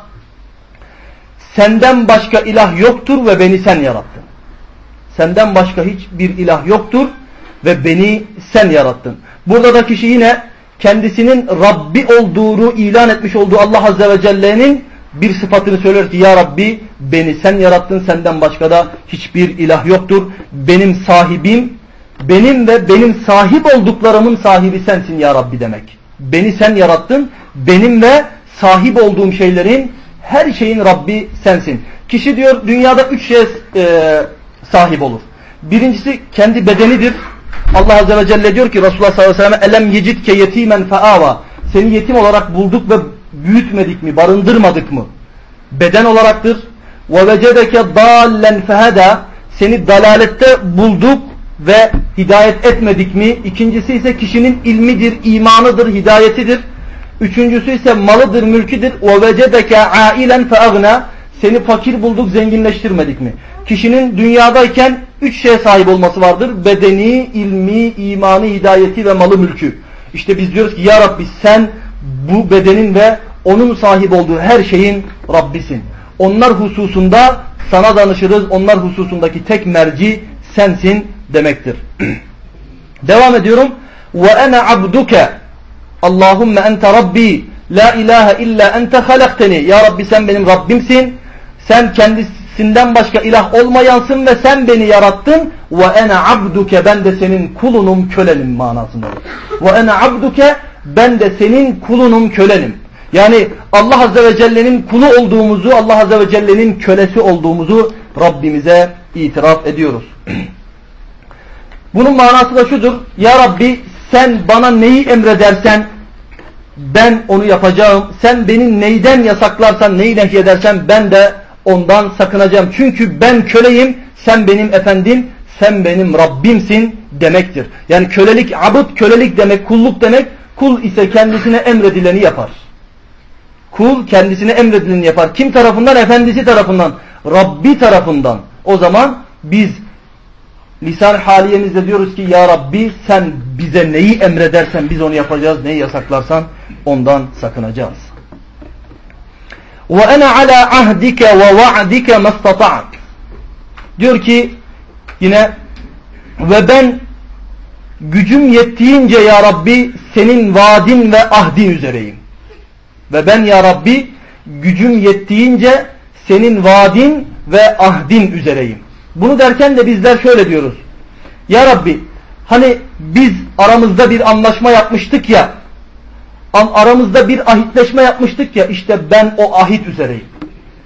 senden başka ilah yoktur ve beni sen yarattın. Senden başka hiçbir ilah yoktur ve beni sen yarattın. Burada da kişi yine kendisinin Rabbi olduğunu ilan etmiş olduğu Allah Azze ve Celle'nin bir sıfatını söyler ki Ya Rabbi beni sen yarattın senden başka da hiçbir ilah yoktur. Benim sahibim, benim ve benim sahip olduklarımın sahibi sensin Ya Rabbi demek. Beni sen yarattın, benim ve sahip olduğum şeylerin her şeyin Rabbi sensin. Kişi diyor dünyada üç şeye e, sahip olur. Birincisi kendi bedenidir. Allah Azze ve Celle diyor ki Resulullah sallallahu aleyhi ve sellem elem yecidke yetimen feava? Seni yetim olarak bulduk ve büyütmedik mi barındırmadık mı? Beden olaraktır. Ve vecedeke dallen feheda seni dalalette bulduk ve hidayet etmedik mi? İkincisi ise kişinin ilmidir imanıdır hidayetidir. Üçüncüsü ise malıdır mülküdür. Ve vecedeke ailen feagna seni fakir bulduk, zenginleştirmedik mi? Kişinin dünyadayken üç şeye sahip olması vardır. Bedeni, ilmi, imanı, hidayeti ve malı mülkü. İşte biz diyoruz ki ya Rabbi sen bu bedenin ve onun sahip olduğu her şeyin Rabbisin. Onlar hususunda sana danışırız. Onlar hususundaki tek merci sensin demektir. Devam ediyorum. Ve ene abduke Allahümme ente Rabbi La ilahe illa ente halakteni Ya Rabbi sen benim Rabbimsin. Sen kendisinden başka ilah olmayansın ve sen beni yarattın. Ve ene abduke ben de senin kulunum kölenim manasında. Ve ene abduke ben de senin kulunum kölenim. Yani Allah Azze ve Celle'nin kulu olduğumuzu, Allah Azze ve Celle'nin kölesi olduğumuzu Rabbimize itiraf ediyoruz. Bunun manası da şudur. Ya Rabbi sen bana neyi emredersen ben onu yapacağım. Sen beni neyden yasaklarsan, neyi nehyedersen ben de ondan sakınacağım. Çünkü ben köleyim, sen benim efendim, sen benim Rabbimsin demektir. Yani kölelik, abut kölelik demek, kulluk demek. Kul ise kendisine emredileni yapar. Kul kendisine emredileni yapar. Kim tarafından? Efendisi tarafından. Rabbi tarafından. O zaman biz lisan haliyemizde diyoruz ki Ya Rabbi sen bize neyi emredersen biz onu yapacağız. Neyi yasaklarsan ondan sakınacağız. Ve ene ala ahdike ve va'dike mastata'at. Diyor ki yine ve ben gücüm yettiğince ya Rabbi senin vaadin ve ahdin üzereyim. Ve ben ya Rabbi gücüm yettiğince senin vaadin ve ahdin üzereyim. Bunu derken de bizler şöyle diyoruz. Ya Rabbi hani biz aramızda bir anlaşma yapmıştık ya aramızda bir ahitleşme yapmıştık ya işte ben o ahit üzereyim.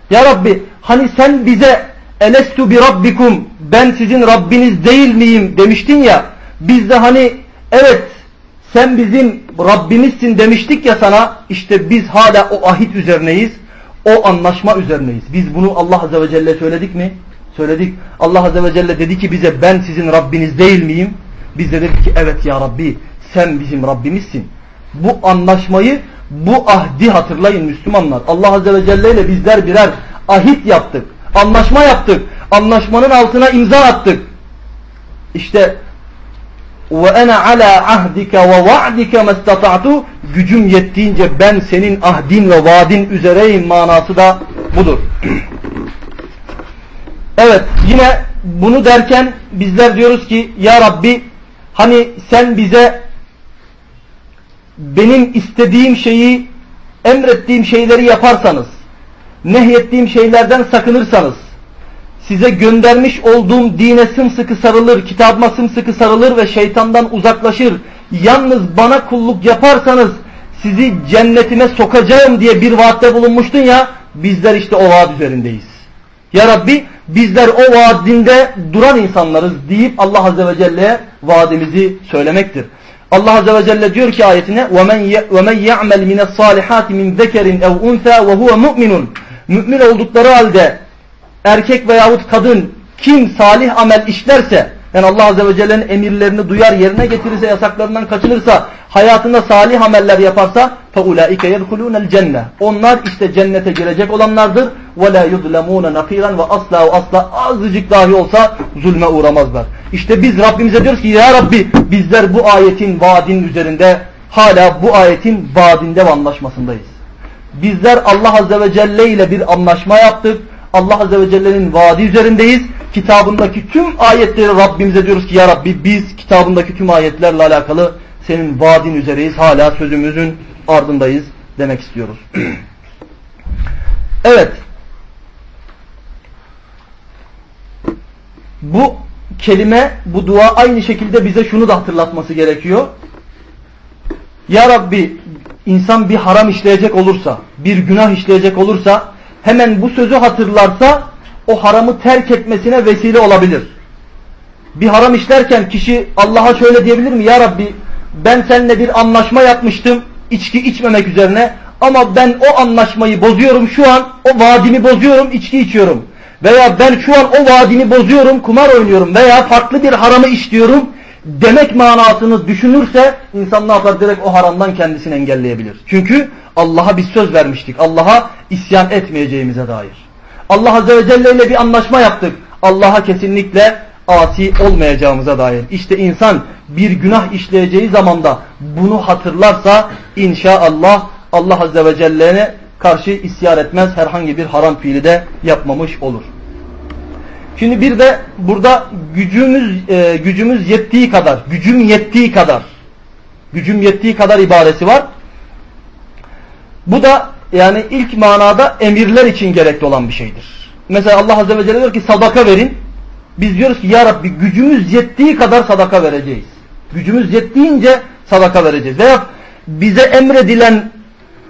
Ya Rabbi hani sen bize elestu bi rabbikum ben sizin Rabbiniz değil miyim demiştin ya biz de hani evet sen bizim Rabbimizsin demiştik ya sana işte biz hala o ahit üzerineyiz o anlaşma üzerineyiz. Biz bunu Allah Azze ve Celle söyledik mi? Söyledik. Allah Azze ve Celle dedi ki bize ben sizin Rabbiniz değil miyim? Biz de dedik ki evet ya Rabbi sen bizim Rabbimizsin. Bu anlaşmayı bu ahdi hatırlayın Müslümanlar. Allah Azze ve Celle ile bizler birer ahit yaptık. Anlaşma yaptık. Anlaşmanın altına imza attık. İşte ala ahdike ve va'dike mestata'tu gücüm yettiğince ben senin ahdin ve vaadin üzereyim manası da budur. evet yine bunu derken bizler diyoruz ki ya Rabbi hani sen bize benim istediğim şeyi emrettiğim şeyleri yaparsanız nehyettiğim şeylerden sakınırsanız size göndermiş olduğum dine sımsıkı sarılır, kitabıma sımsıkı sarılır ve şeytandan uzaklaşır. Yalnız bana kulluk yaparsanız sizi cennetime sokacağım diye bir vaatte bulunmuştun ya, bizler işte o vaat üzerindeyiz. Ya Rabbi bizler o vaadinde duran insanlarız deyip Allah Azze ve Celle'ye vaadimizi söylemektir. Allah Azze ve Celle diyor ki ayetine وَمَنْ يَعْمَلْ مِنَ الصَّالِحَاتِ مِنْ ذَكَرٍ اَوْ اُنْثَى وَهُوَ مُؤْمِنٌ Mümin oldukları halde erkek veyahut kadın kim salih amel işlerse yani Allah Azze ve Celle'nin emirlerini duyar yerine getirirse yasaklarından kaçınırsa hayatında salih ameller yaparsa فَاُولَٰئِكَ يَدْخُلُونَ الْجَنَّةِ Onlar işte cennete girecek olanlardır وَلَا يُظْلَمُونَ نَقِيرًا ve asla ve asla azıcık dahi olsa zulme uğramazlar. İşte biz Rabbimize diyoruz ki ya Rabbi bizler bu ayetin vaadin üzerinde hala bu ayetin vaadinde ve anlaşmasındayız. Bizler Allah Azze ve Celle ile bir anlaşma yaptık Allah Azze ve Celle'nin vaadi üzerindeyiz. Kitabındaki tüm ayetleri Rabbimize diyoruz ki ya Rabbi biz kitabındaki tüm ayetlerle alakalı senin vaadin üzereyiz. Hala sözümüzün ardındayız demek istiyoruz. evet. Bu kelime, bu dua aynı şekilde bize şunu da hatırlatması gerekiyor. Ya Rabbi insan bir haram işleyecek olursa, bir günah işleyecek olursa hemen bu sözü hatırlarsa o haramı terk etmesine vesile olabilir. Bir haram işlerken kişi Allah'a şöyle diyebilir mi? Ya Rabbi ben seninle bir anlaşma yapmıştım içki içmemek üzerine ama ben o anlaşmayı bozuyorum şu an o vaadimi bozuyorum içki içiyorum. Veya ben şu an o vaadimi bozuyorum kumar oynuyorum veya farklı bir haramı işliyorum demek manasını düşünürse insan ne yapar? Direkt o haramdan kendisini engelleyebilir. Çünkü Allah'a bir söz vermiştik. Allah'a isyan etmeyeceğimize dair. Allah Azze ve Celle ile bir anlaşma yaptık. Allah'a kesinlikle asi olmayacağımıza dair. İşte insan bir günah işleyeceği zamanda bunu hatırlarsa inşallah Allah Azze ve Celle'ne karşı isyan etmez. Herhangi bir haram fiili de yapmamış olur. Şimdi bir de burada gücümüz e, gücümüz yettiği kadar, gücüm yettiği kadar, gücüm yettiği kadar ibaresi var. Bu da yani ilk manada emirler için gerekli olan bir şeydir. Mesela Allah Azze ve Celle diyor ki sadaka verin. Biz diyoruz ki ya Rabbi gücümüz yettiği kadar sadaka vereceğiz. Gücümüz yettiğince sadaka vereceğiz. Veya bize emredilen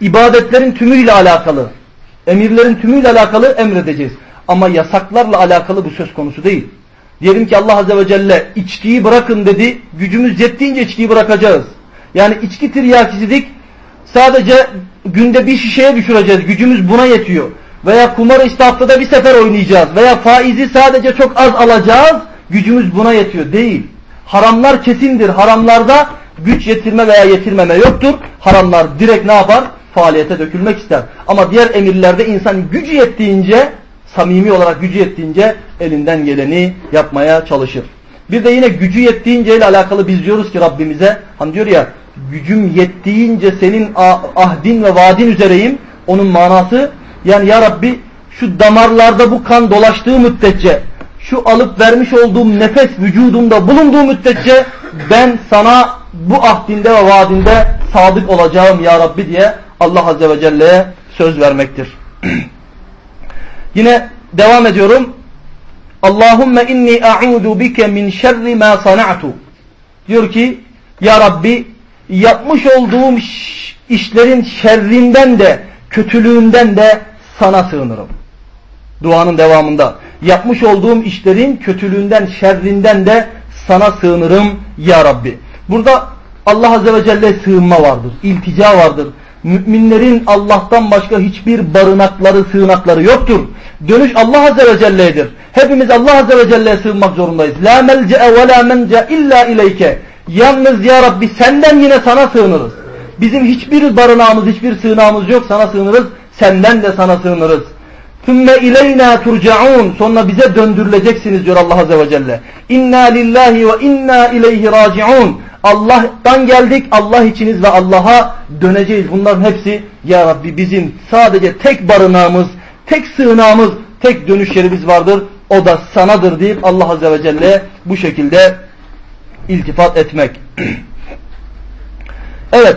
ibadetlerin tümüyle alakalı, emirlerin tümüyle alakalı emredeceğiz. Ama yasaklarla alakalı bu söz konusu değil. Diyelim ki Allah Azze ve Celle içkiyi bırakın dedi, gücümüz yettiğince içkiyi bırakacağız. Yani içki tiryakisidik, sadece günde bir şişeye düşüreceğiz, gücümüz buna yetiyor. Veya kumarı işte haftada bir sefer oynayacağız. Veya faizi sadece çok az alacağız, gücümüz buna yetiyor. Değil. Haramlar kesindir. Haramlarda güç yetirme veya yetirmeme yoktur. Haramlar direkt ne yapar? Faaliyete dökülmek ister. Ama diğer emirlerde insan gücü yettiğince, samimi olarak gücü yettiğince elinden geleni yapmaya çalışır. Bir de yine gücü yettiğince ile alakalı biz diyoruz ki Rabbimize, hani diyor ya, gücüm yettiğince senin ahdin ve vaadin üzereyim. Onun manası, yani ya Rabbi şu damarlarda bu kan dolaştığı müddetçe şu alıp vermiş olduğum nefes vücudumda bulunduğu müddetçe ben sana bu ahdinde ve vaadinde sadık olacağım ya Rabbi diye Allah Azze ve Celle'ye söz vermektir. Yine devam ediyorum. Allahümme inni a'udu bike min şerri ma sana'tu. Diyor ki ya Rabbi yapmış olduğum işlerin şerrinden de kötülüğünden de sana sığınırım. Duanın devamında yapmış olduğum işlerin kötülüğünden, şerrinden de sana sığınırım ya Rabbi. Burada Allah Azze ve Celle sığınma vardır, iltica vardır. Müminlerin Allah'tan başka hiçbir barınakları, sığınakları yoktur. Dönüş Allah Azze ve Celle'dir. Hepimiz Allah Azze ve Celle'ye sığınmak zorundayız. La melce'e ve la mence illa ileyke. Yalnız ya Rabbi senden yine sana sığınırız. Bizim hiçbir barınağımız, hiçbir sığınağımız yok. Sana sığınırız Senden de sana sığınırız. ثُمَّ اِلَيْنَا تُرْجَعُونَ Sonra bize döndürüleceksiniz diyor Allah Azze ve Celle. İnna lillahi ve inna ileyhi raciun. Allah'tan geldik, Allah içiniz ve Allah'a döneceğiz. Bunların hepsi ya Rabbi bizim sadece tek barınağımız, tek sığınağımız, tek dönüş yerimiz vardır. O da sanadır deyip Allah Azze ve Celle bu şekilde iltifat etmek. evet.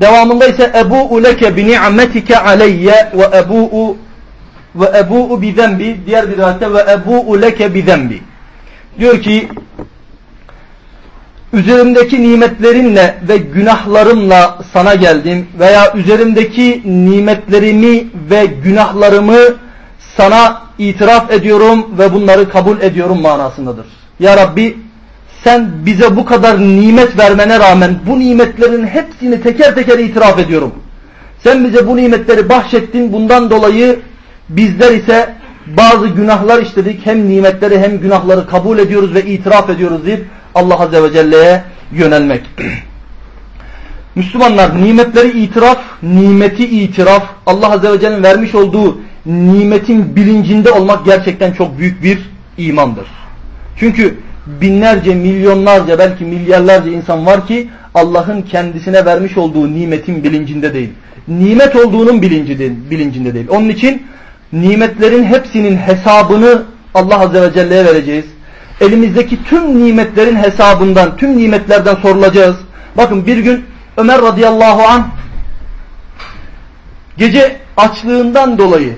Devamında ise Ebu'u leke bi ni'metike aleyye ve ebu'u ve ebu'u bi zembi diğer bir rivayette ve ebu'u leke bi zembi. Diyor ki üzerimdeki nimetlerinle ve günahlarımla sana geldim veya üzerimdeki nimetlerimi ve günahlarımı sana itiraf ediyorum ve bunları kabul ediyorum manasındadır. Ya Rabbi sen bize bu kadar nimet vermene rağmen bu nimetlerin hepsini teker teker itiraf ediyorum. Sen bize bu nimetleri bahşettin bundan dolayı bizler ise bazı günahlar işledik hem nimetleri hem günahları kabul ediyoruz ve itiraf ediyoruz deyip Allah Azze ve Celle'ye yönelmek. Müslümanlar nimetleri itiraf, nimeti itiraf, Allah Azze ve Celle'nin vermiş olduğu nimetin bilincinde olmak gerçekten çok büyük bir imandır. Çünkü binlerce, milyonlarca, belki milyarlarca insan var ki Allah'ın kendisine vermiş olduğu nimetin bilincinde değil. Nimet olduğunun bilincinde değil. Onun için nimetlerin hepsinin hesabını Allah Azze ve Celle'ye vereceğiz. Elimizdeki tüm nimetlerin hesabından, tüm nimetlerden sorulacağız. Bakın bir gün Ömer radıyallahu anh gece açlığından dolayı,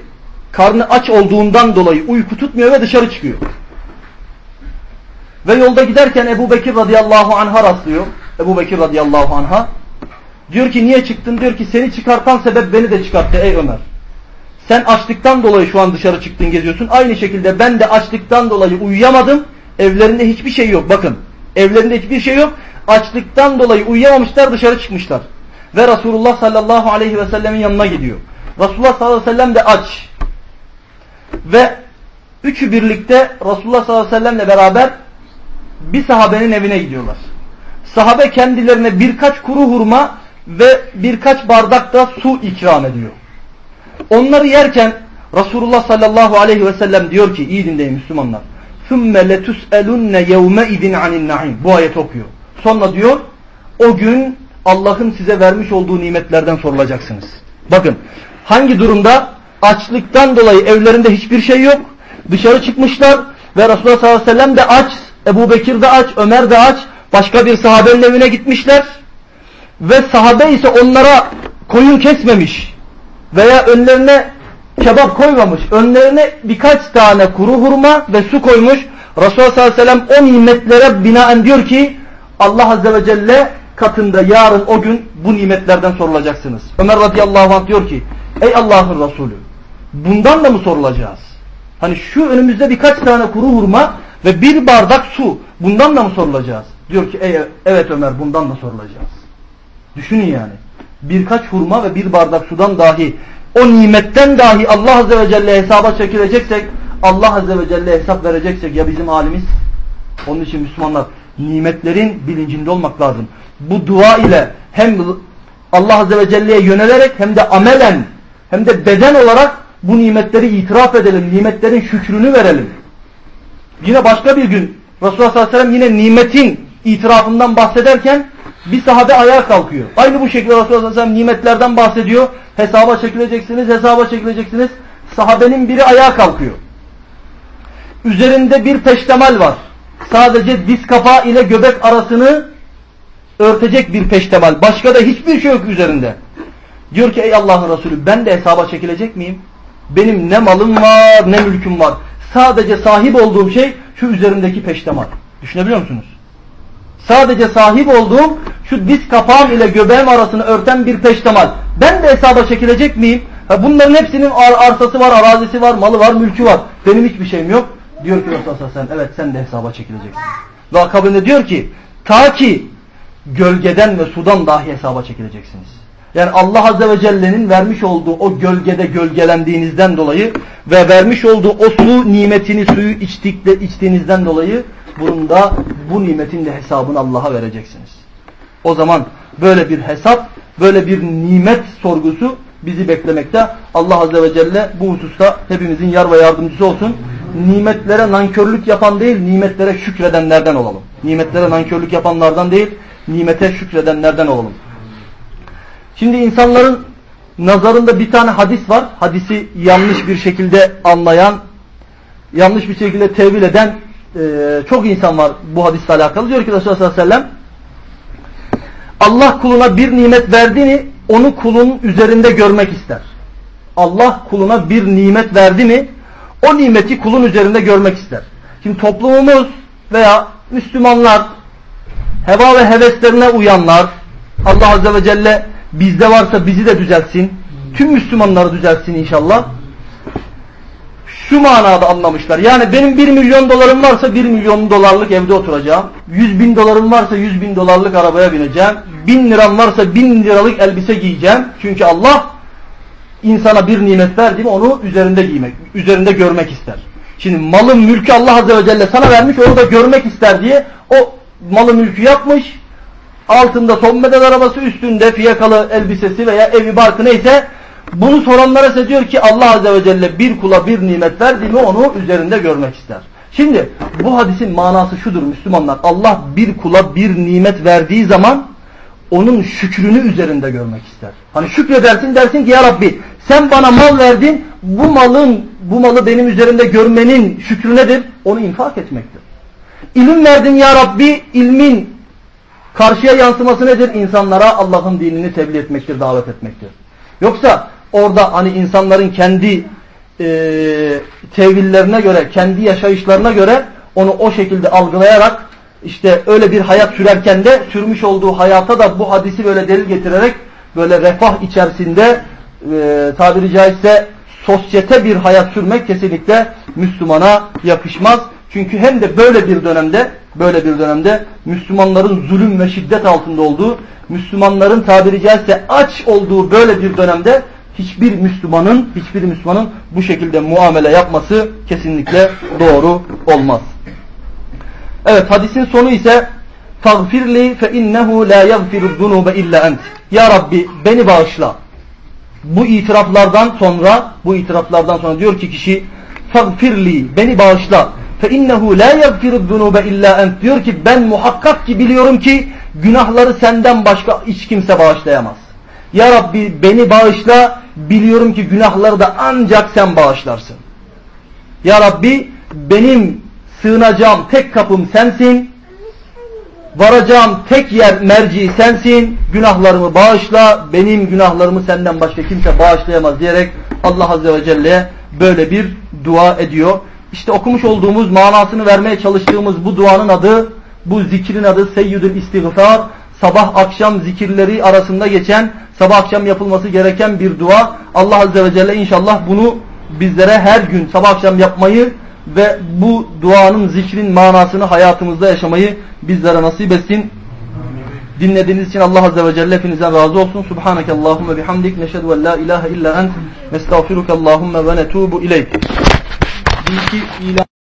karnı aç olduğundan dolayı uyku tutmuyor ve dışarı çıkıyor. Ve yolda giderken Ebu Bekir radıyallahu anh'a rastlıyor. Ebu Bekir radıyallahu anh'a. Diyor ki niye çıktın? Diyor ki seni çıkartan sebep beni de çıkarttı ey Ömer. Sen açlıktan dolayı şu an dışarı çıktın geziyorsun. Aynı şekilde ben de açlıktan dolayı uyuyamadım. Evlerinde hiçbir şey yok. Bakın evlerinde hiçbir şey yok. Açlıktan dolayı uyuyamamışlar dışarı çıkmışlar. Ve Resulullah sallallahu aleyhi ve sellemin yanına gidiyor. Resulullah sallallahu aleyhi ve sellem de aç. Ve üçü birlikte Resulullah sallallahu aleyhi ve sellemle beraber bir sahabenin evine gidiyorlar. Sahabe kendilerine birkaç kuru hurma ve birkaç bardak da su ikram ediyor. Onları yerken Resulullah sallallahu aleyhi ve sellem diyor ki iyi dinleyin Müslümanlar. ثُمَّ لَتُسْأَلُنَّ يَوْمَئِذٍ عَنِ النَّعِيمِ Bu ayet okuyor. Sonra diyor o gün Allah'ın size vermiş olduğu nimetlerden sorulacaksınız. Bakın hangi durumda açlıktan dolayı evlerinde hiçbir şey yok. Dışarı çıkmışlar ve Resulullah sallallahu aleyhi ve sellem de aç. Ebu Bekir de aç, Ömer de aç. Başka bir sahabenin evine gitmişler. Ve sahabe ise onlara koyun kesmemiş. Veya önlerine kebap koymamış. Önlerine birkaç tane kuru hurma ve su koymuş. Resulullah sallallahu aleyhi ve sellem o nimetlere binaen diyor ki Allah azze ve celle katında yarın o gün bu nimetlerden sorulacaksınız. Ömer radıyallahu anh diyor ki ey Allah'ın Resulü bundan da mı sorulacağız? Hani şu önümüzde birkaç tane kuru hurma ve bir bardak su bundan da mı sorulacağız? Diyor ki evet Ömer bundan da sorulacağız. Düşünün yani. Birkaç hurma ve bir bardak sudan dahi o nimetten dahi Allah Azze ve Celle hesaba çekileceksek Allah Azze ve Celle hesap vereceksek ya bizim halimiz onun için Müslümanlar nimetlerin bilincinde olmak lazım. Bu dua ile hem Allah Azze ve Celle'ye yönelerek hem de amelen hem de beden olarak bu nimetleri itiraf edelim. Nimetlerin şükrünü verelim. Yine başka bir gün Resulullah sallallahu aleyhi ve sellem yine nimetin itirafından bahsederken bir sahabe ayağa kalkıyor. Aynı bu şekilde Resulullah sallallahu aleyhi ve sellem nimetlerden bahsediyor. Hesaba çekileceksiniz, hesaba çekileceksiniz. Sahabenin biri ayağa kalkıyor. Üzerinde bir peştemal var. Sadece diz kapağı ile göbek arasını örtecek bir peştemal. Başka da hiçbir şey yok üzerinde. Diyor ki ey Allah'ın Resulü ben de hesaba çekilecek miyim? Benim ne malım var ne mülküm var. Sadece sahip olduğum şey şu üzerindeki peştemal. Düşünebiliyor musunuz? Sadece sahip olduğum şu diz kapağım ile göbeğim arasını örten bir peştemal. Ben de hesaba çekilecek miyim? Ha bunların hepsinin ar arsası var, arazisi var, malı var, mülkü var. Benim hiçbir şeyim yok. Diyor ki Resulullah sen evet sen de hesaba çekileceksin. Ve akabinde diyor ki ta ki gölgeden ve sudan dahi hesaba çekileceksiniz. Yani Allah Azze ve Celle'nin vermiş olduğu o gölgede gölgelendiğinizden dolayı ve vermiş olduğu o su nimetini suyu içtik de içtiğinizden dolayı bunun da bu nimetin de hesabını Allah'a vereceksiniz. O zaman böyle bir hesap, böyle bir nimet sorgusu bizi beklemekte. Allah Azze ve Celle bu hususta hepimizin yar ve yardımcısı olsun. Nimetlere nankörlük yapan değil, nimetlere şükredenlerden olalım. Nimetlere nankörlük yapanlardan değil, nimete şükredenlerden olalım. Şimdi insanların nazarında bir tane hadis var. Hadisi yanlış bir şekilde anlayan, yanlış bir şekilde tevil eden e, çok insan var bu hadisle alakalı. Diyor ki Resulullah sallallahu aleyhi ve sellem Allah kuluna bir nimet verdi mi onu kulun üzerinde görmek ister. Allah kuluna bir nimet verdi mi o nimeti kulun üzerinde görmek ister. Şimdi toplumumuz veya Müslümanlar heva ve heveslerine uyanlar Allah Azze ve Celle bizde varsa bizi de düzeltsin. Tüm Müslümanları düzeltsin inşallah. Şu manada anlamışlar. Yani benim 1 milyon dolarım varsa 1 milyon dolarlık evde oturacağım. 100 bin dolarım varsa 100 bin dolarlık arabaya bineceğim. 1000 liram varsa 1000 liralık elbise giyeceğim. Çünkü Allah insana bir nimet verdi mi onu üzerinde giymek, üzerinde görmek ister. Şimdi malın mülkü Allah Azze ve Celle sana vermiş onu da görmek ister diye o malı mülkü yapmış. Altında son model arabası üstünde fiyakalı elbisesi veya evi barkı neyse bunu soranlara ise diyor ki Allah Azze ve Celle bir kula bir nimet verdi mi onu üzerinde görmek ister. Şimdi bu hadisin manası şudur Müslümanlar. Allah bir kula bir nimet verdiği zaman onun şükrünü üzerinde görmek ister. Hani şükredersin dersin ki ya Rabbi sen bana mal verdin bu malın bu malı benim üzerimde görmenin şükrü nedir? Onu infak etmektir. İlim verdin ya Rabbi ilmin karşıya yansıması nedir? İnsanlara Allah'ın dinini tebliğ etmektir, davet etmektir. Yoksa orada hani insanların kendi e, tevillerine göre, kendi yaşayışlarına göre onu o şekilde algılayarak işte öyle bir hayat sürerken de sürmüş olduğu hayata da bu hadisi böyle delil getirerek böyle refah içerisinde e, tabiri caizse sosyete bir hayat sürmek kesinlikle Müslümana yakışmaz. Çünkü hem de böyle bir dönemde böyle bir dönemde Müslümanların zulüm ve şiddet altında olduğu, Müslümanların tabiri caizse aç olduğu böyle bir dönemde hiçbir Müslümanın hiçbir Müslümanın bu şekilde muamele yapması kesinlikle doğru olmaz. Evet hadisin sonu ise Tagfirli fe innehu la yaghfiru zunuba illa ent. Ya Rabbi beni bağışla. Bu itiraflardan sonra bu itiraflardan sonra diyor ki kişi Tagfirli beni bağışla. İnnehu la yaghfiru zunuba illa ent. Diyor ki ben muhakkak ki biliyorum ki günahları senden başka hiç kimse bağışlayamaz. Ya Rabbi beni bağışla. Biliyorum ki günahları da ancak sen bağışlarsın. Ya Rabbi benim sığınacağım tek kapım sensin. Varacağım tek yer merci sensin. Günahlarımı bağışla. Benim günahlarımı senden başka kimse bağışlayamaz diyerek Allah Azze ve Celle böyle bir dua ediyor. İşte okumuş olduğumuz manasını vermeye çalıştığımız bu duanın adı, bu zikrin adı Seyyidül İstiğfar. sabah akşam zikirleri arasında geçen, sabah akşam yapılması gereken bir dua. Allah Azze ve Celle inşallah bunu bizlere her gün sabah akşam yapmayı ve bu duanın zikrin manasını hayatımızda yaşamayı bizlere nasip etsin. Dinlediğiniz için Allah Azze ve Celle hepinizden razı olsun. Subhaneke Allahümme bihamdik. Neşhedü en la ilahe illa ent. Nestağfiruke Allahümme ve netubu ileyk. Bir iki ilan